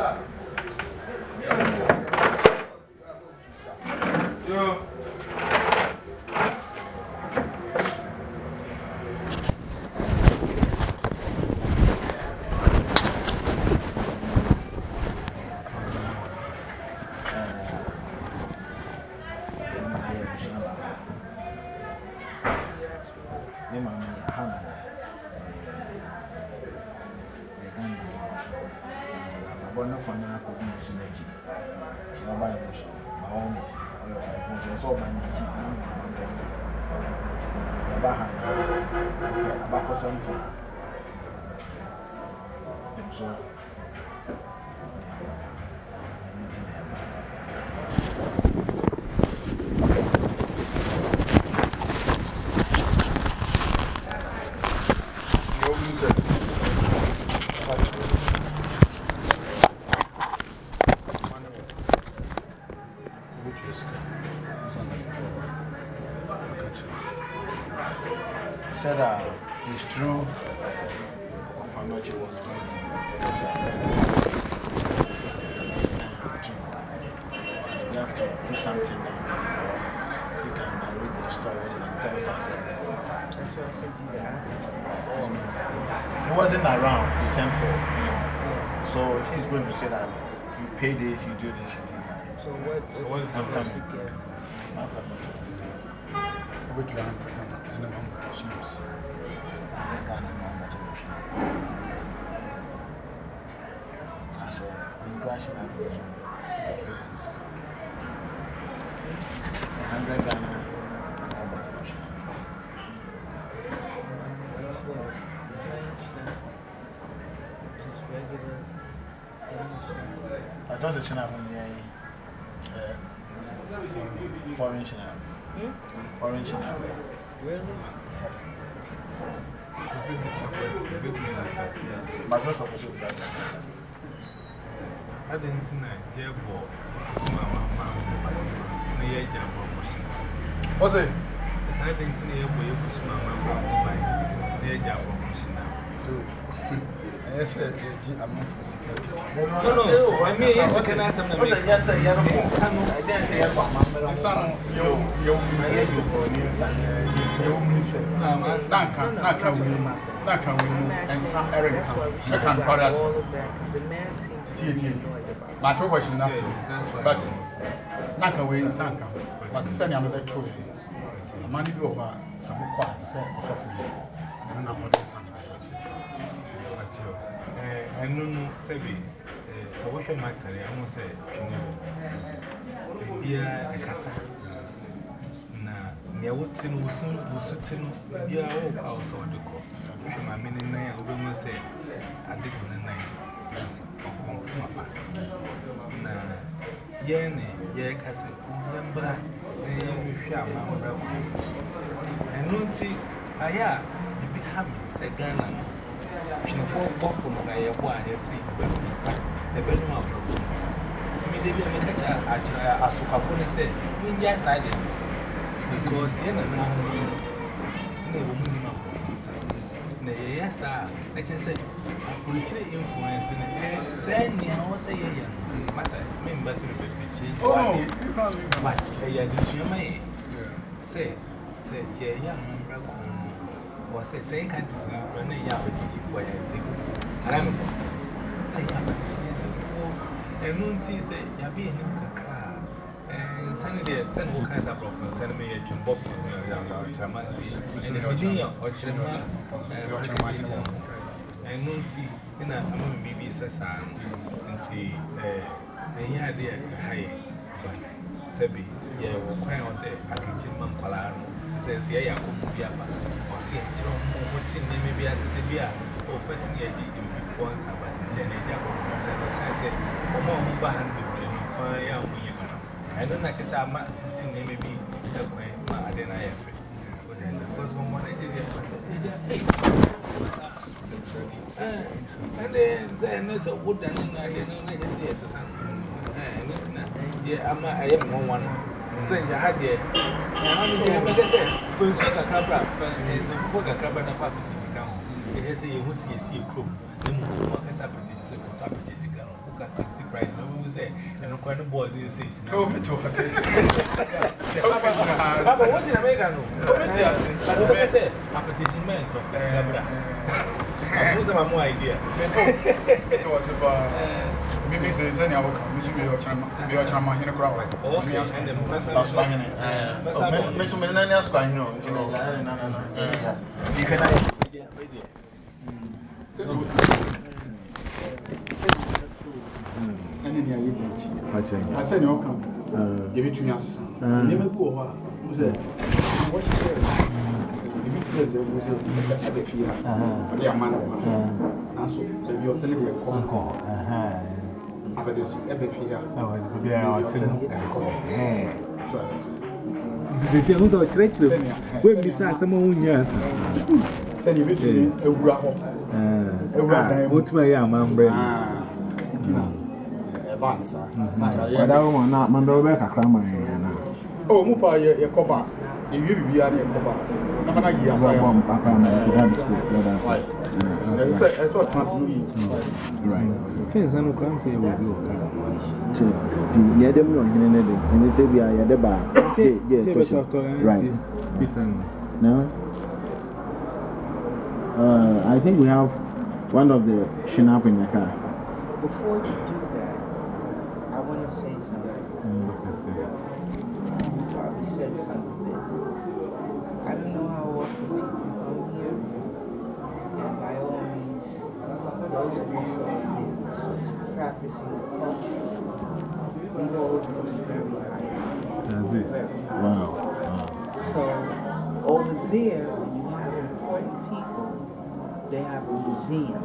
are Something. That's why I said you asked. He wasn't around, he sent for. So he's going to say that you pay this, you do this, you do that. So what, So what is what the did you get? I said, immigration application. 100 Ghana. daughter China from foreign China. Foreign China. My daughter was with that. I didn't know. Yeah, boy. My mama. No, yeah, jam. What's it? It's not anything. Yeah, boy. You push my mama. No, yeah, jam. What's it? Yes, sir. I'm not for security. No, no. I mean, you can answer me. Yes, sir. You're a son. I didn't say you're a man. Son, you're you're you're Naka, Naka, Naka, and Sam Eric. I can't call that. TT. My two question is But Naka, we in But send him a true. A man, you go over some quiet, say, for you. And I'm. I don't know, Sebi. Eh, so, what am I telling you? I won't say, you know, be a cassa. Now, near what tin was soon, was sitting, be a walk out of the court. My meaning, I would say, I did on the night. Na yene ye kasa yambra ne yemi hwa ma mbra ko. Eno ti aya bibi ha mi se Ghana. She won't go from my wife and see the Benisa, the Benima of the Benisa. Immediately, I a phone and say, India side because the end of the woman. Yes, sir. I can say, I put influence in it. Send me, a year. Master, members in the picture. Oh, you can't. But I had this, you may say, say, was a same country, and I have a teaching boy and say, and I'm a boy. I have a teaching boy. And Moon says, You're being a crab. And Sunday, send all kinds of problems, send me a jumbo from your chamanti, and a junior or chairman, and your chairman. And Moon tea, and I'm a baby, says I'm and see, eh, and yeah, they are high, but Sebi, yeah, we're quite on the packaging man, Palano. Says, Yeah, yeah, I'm a baby yɛ kyerɛ mo mo ti nneɛma bi asese bi a ɔfa si yɛ de ebi kɔ nsaba sisi ɛna ɛdi akɔ kɔ nsaba san kyɛ ɔmo a ɔmo ba ha no bebree no kwan yɛ a ɔmo yɛ ma ɛno na kyerɛ sɛ ama sisi nneɛma bi ɛkwan ma ade na ayɛ fɛ ɔsɛ ɛna kɔsɔ ɔmo na ɛdi yɛ fa ɛdi sɛ ɛna sɛ ɔwɔ da no na ayɛ no na yɛ sɛ yɛ sesa no ɛna ɛna yɛ ama ɛyɛ mo nwa no so in your head there. And I'm in the sense, when so Kakrabra, it's a book Kakrabra, the puppet is a crown. It has a who see a crook, the moon has a petition, so go to a petition, who can take the price, and who say, and I'm quite a boy, this is. Oh, me too. Papa, what's in America? But what I say, a petition man to Kakrabra. I'm losing my idea. It was about. Bibi sɛ sɛ nea wɔka meso meyɛ ɔkyerɛmahene kora wɔmeso menane asokwahene ɛne nea yɛ akyi asɛ nea ɔka yɛbɛtumi asesa nneɛma bi wɔ hɔ a sɛ wɔhyehyɛ ebi sɛ sɛ wo sɛ ɛda fie a ɔde ama ne hɔ nanso baabi ɔtene deɛ kɔ Nti ẹ̀hún sọ kyerẹ́kyerẹ́ mu, wọ́n mi sá asẹ́mọ́ ọ̀hún nyẹ́ àṣà. Sẹ́ni bí tún ewura hɔ. Ewura dan mu. Wọ́n tún ayé àmà mbrẹ́ mi. Ɛbaa nsa. Wàdà wọn wọn náà, màndà wọn bẹ́ẹ̀ kakra mà yẹn yẹn náà. Oh, Ọ̀ mú pa yẹ kọ́ baasi, èwìyẹ bìbí yá ni yẹ kọ́ baasi yɛde mu ɔhene ne de ɛne sɛ bia yɛde baa no uh, I think we have one of the shinap in the car. Before you do it. Wow, wow. So over there, when you have important people, they have a museum.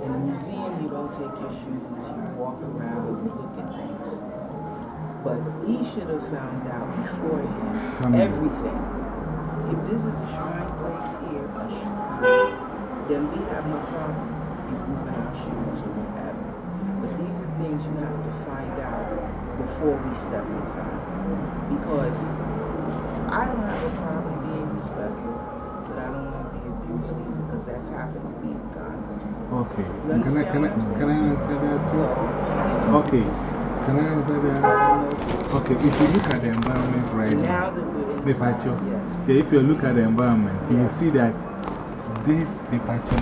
In the museum, you don't take your shoes, you walk around and you look at things. But he should have found out beforehand Come everything. If this is a shrine place here, a shrine, then we have no problem in moving our shoes or whatever. But these are things you have to find out before we step inside. Because I don't have a problem being respectful, but I don't want to be abused either, because that's happened to me in Ghana. Okay. Can I, can I, can I answer that too? Okay. Can I answer that? Okay, if you look at the environment right now, now that we're in, Paper Cho. yes, Yeah, if you look at the environment, you see that this paper Cho,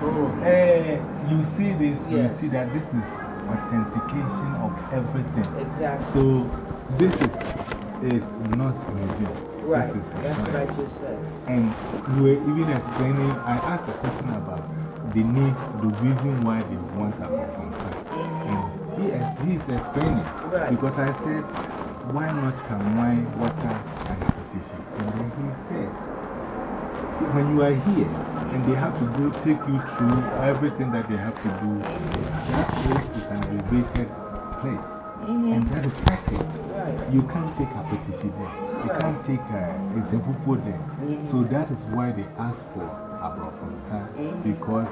Eh, you see this, you see that this is authentication of everything. exactly. So, this is, is not museum. Right, This is a that's what I just said. And you were even explaining, I asked a question about the need, the reason why they want a from And he he is explaining. Right. Because I said, why not can wine, water, and position? And then he said, when you are here and they have to go take you through everything that they have to do, that place is an elevated place. -hmm. And that is sacred. You can't take a petition there. You can't take a example there. -hmm. So that is why they ask for Abrofonsa -hmm. because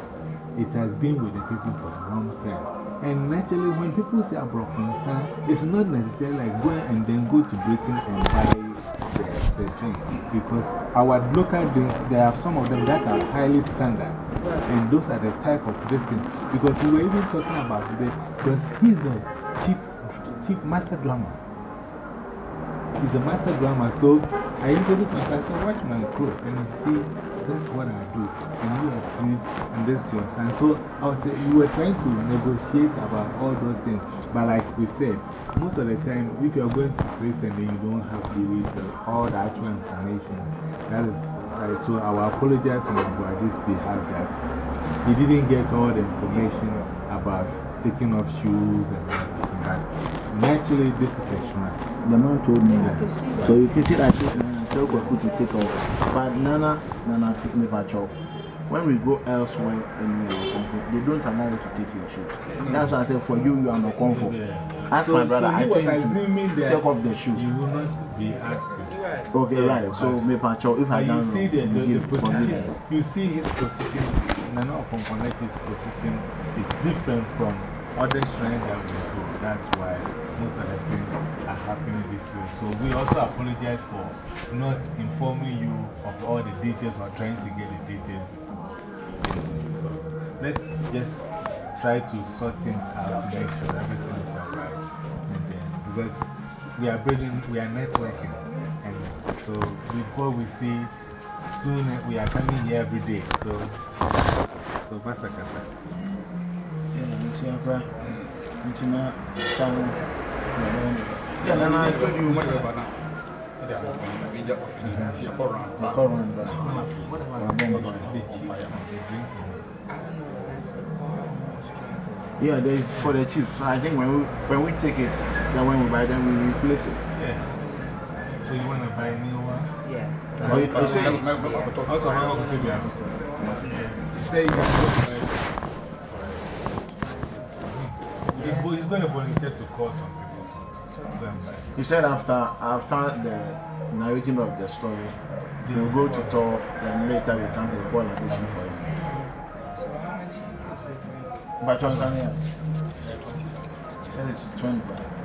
it has been with the people for a long time. And naturally, when people say Abrofonsa, it's not necessarily like going and then go to Britain and buy the, the drink. Because our local drinks, there are some of them that are highly standard. And those are the type of drinks. Because we were even talking about today, because he's the chief, chief master drummer. He's a master drummer. So I introduced myself, I said, watch my clothes and see this is what I do, and you are pleased, and this is your son. So I was saying, you were trying to negotiate about all those things, but like we said, most of the time, if you're going to place and then you don't have the, the, all the actual information, that is right. So I will apologize on Buaji's behalf that he didn't get all the information about taking off shoes and everything. But naturally, this is a shrine. The man told me that. So you can see that tell Kwaku to take off. But Nana, Nana, take me back off. When we go elsewhere in your comfort, they don't allow you to take your shoes. That's why I said for you, you are not comfort. Ask so, my brother, so I think that take off the shoes. You will not be asked to. Okay, right. So, me patch if I don't you see the, the, the position, you see his position, Nana Okonkoneti's position is different from other shrines that we go. That's why most of the things are happening this way. So we also apologize for not informing you of all the details or trying to get the details. So let's just try to sort things out to make sure everything is alright. Because we are building, we are networking. And so before we see, soon we are coming here every day. So, so Pastor Kasa. Yeah, nti na sawo yeah na na told you what about now Yeah, there is for the chips. So I think when we, when we take it, then when we buy them, we replace it. Yeah. So you want to buy a new one? Yeah. So you, you say, also, how much is it? Say you can he's going to volunteer to call some people. He said after, after the narrating of the story, he will go to talk, then later we come to call addition for him. But Tanzania, it's 20.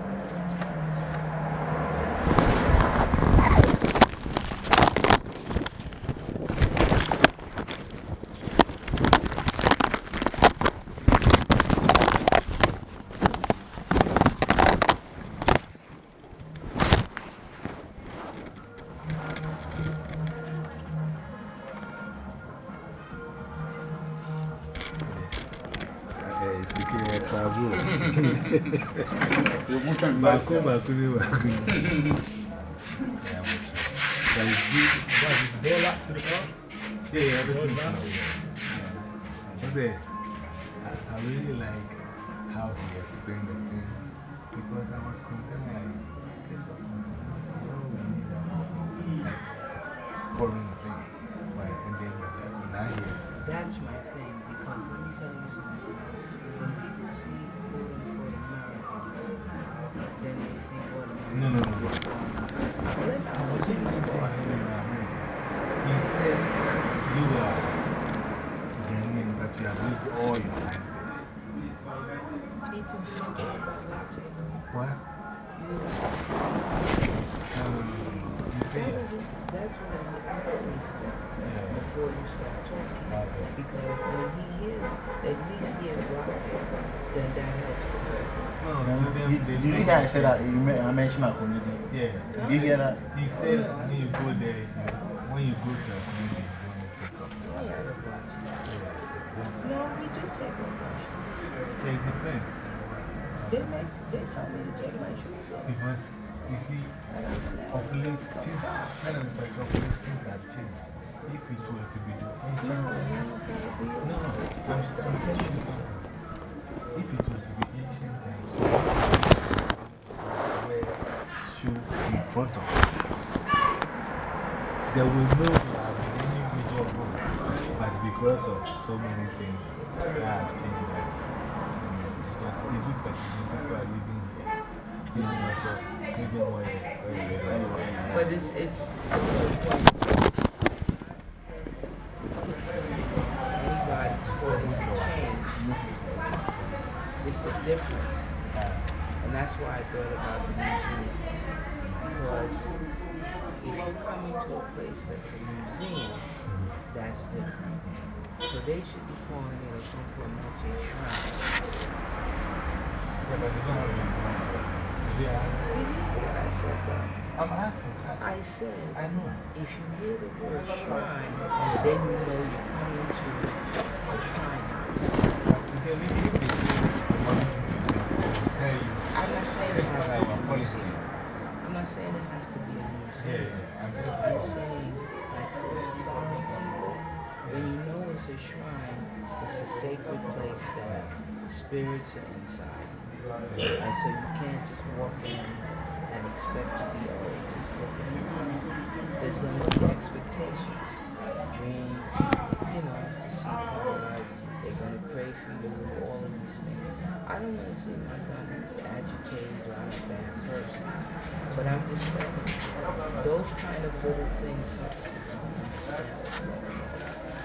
I really like how he explained the things because I was concerned like, this is like foreign thing. Right? Have lived all your life. What? Um, you say That's why he asked me something before you start talking. Because when he is, at least he is latte, then that helps him. No, to them, they Did you guys say that you me- I mentioned my community? Yeah. Did you hear that? He said when you go there, you- when you go to a community, No, we do take a bunch. It depends. They make, they tell me to take my shoes off. Because, you see, of late, things, kind of late, things have changed. If it were to be the ancient times, no, I'm, I'm telling you something. If it were to be ancient times, wear shoe in front of the house, there will no have been any video of But because of so many things, I have changed that. It's just, it looks people are living here. Also, maybe more. But it's, it's. It's a difference. And that's why I thought about the museum. Because if you come into a place that's a museum, that's different. So they should be calling it a Conformity Shrine. Yeah, but they don't have a museum. Yeah. Did you hear what I said though? I'm asking. I said, I know. if you hear the word shrine, then you know you're coming to a shrine house. Because if you be tell you, I'm not saying this it is has to our be policy. I'm not saying it has to be a Yeah, museum. I'm just saying. saying, like for foreign people, when you know it's a shrine, it's a sacred place that spirits are inside. And so you can't just walk in and expect to be, oh, just looking around. There's going to be expectations, dreams, you know, they're going to pray for you, all of these things. I don't want to seem like I'm agitated or I'm a bad person, but I'm just saying, those kind of little things be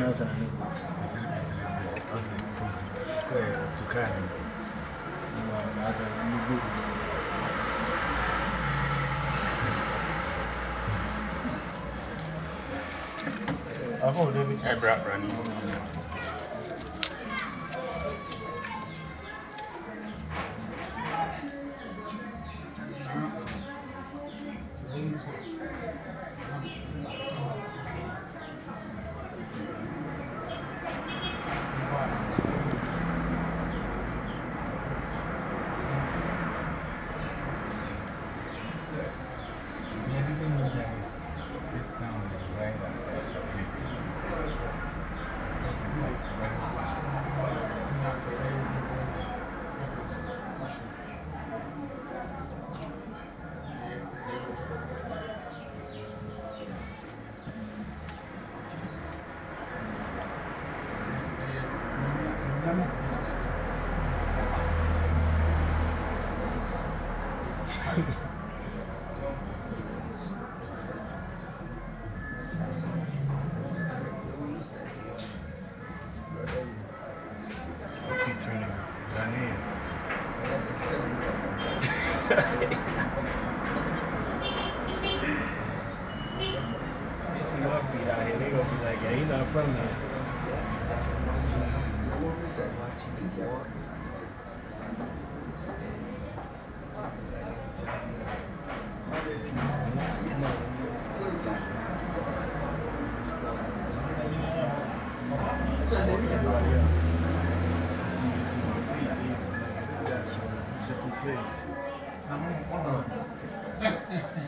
the same way as that. Masa, Masa, please. Then else I need. To cry. As a new book. I hold every Hey, Brad, Brandon. please.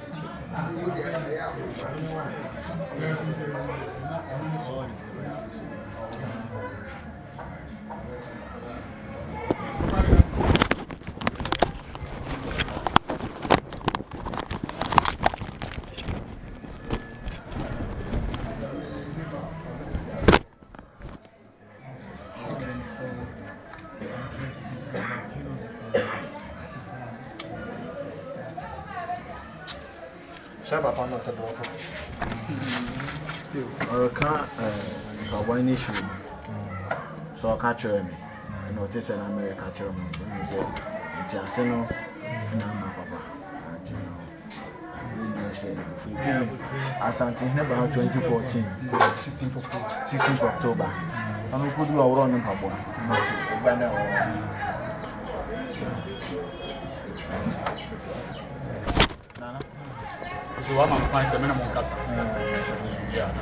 sábà pa náà tẹ̀lé ọkọ. ọ̀rọ̀ kan bàbá ní ìṣòro sọ ọ́ káàkiri mi ẹni ọ̀tí sẹ́ni amẹ́rẹ́ káàkiri mi ó ní sẹ́ ǹtí àṣẹ náà ẹ̀nà àmà bàbá àti asantehene baa 2014 16th of October. Hmm. Ọ̀nà kúndùn ọ̀wọ́rọ̀ ní pàbọ̀ ọ̀nà ọ̀gbà. Hmm. そうアマの関西目のもんかさ、うん、いや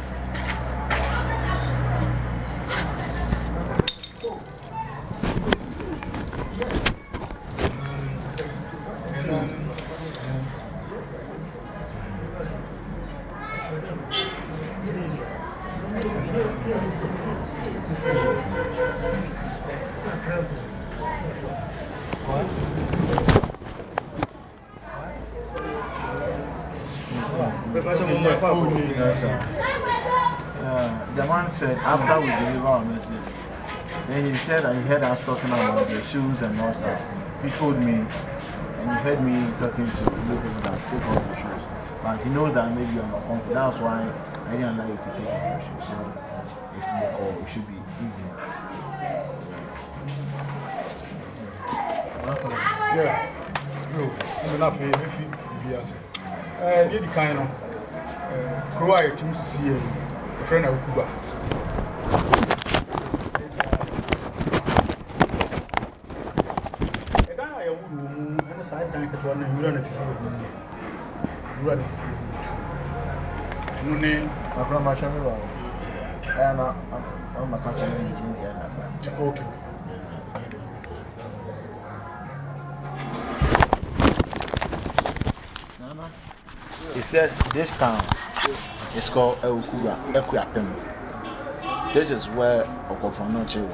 Thank you. Yeah. the man said after we deliver our message, then he said that he heard us talking about the shoes and all stuff. He told me, and he heard me talking to people that take off the shoes. But he knows that maybe I'm not comfortable. That's why I didn't allow you to take off your shoes. So it's more, it should be easy. Yeah. No, fair. If you are saying, uh, the kind of kuruwa He said, this time is called Eukura, Equiapem. This is where Okofanoche was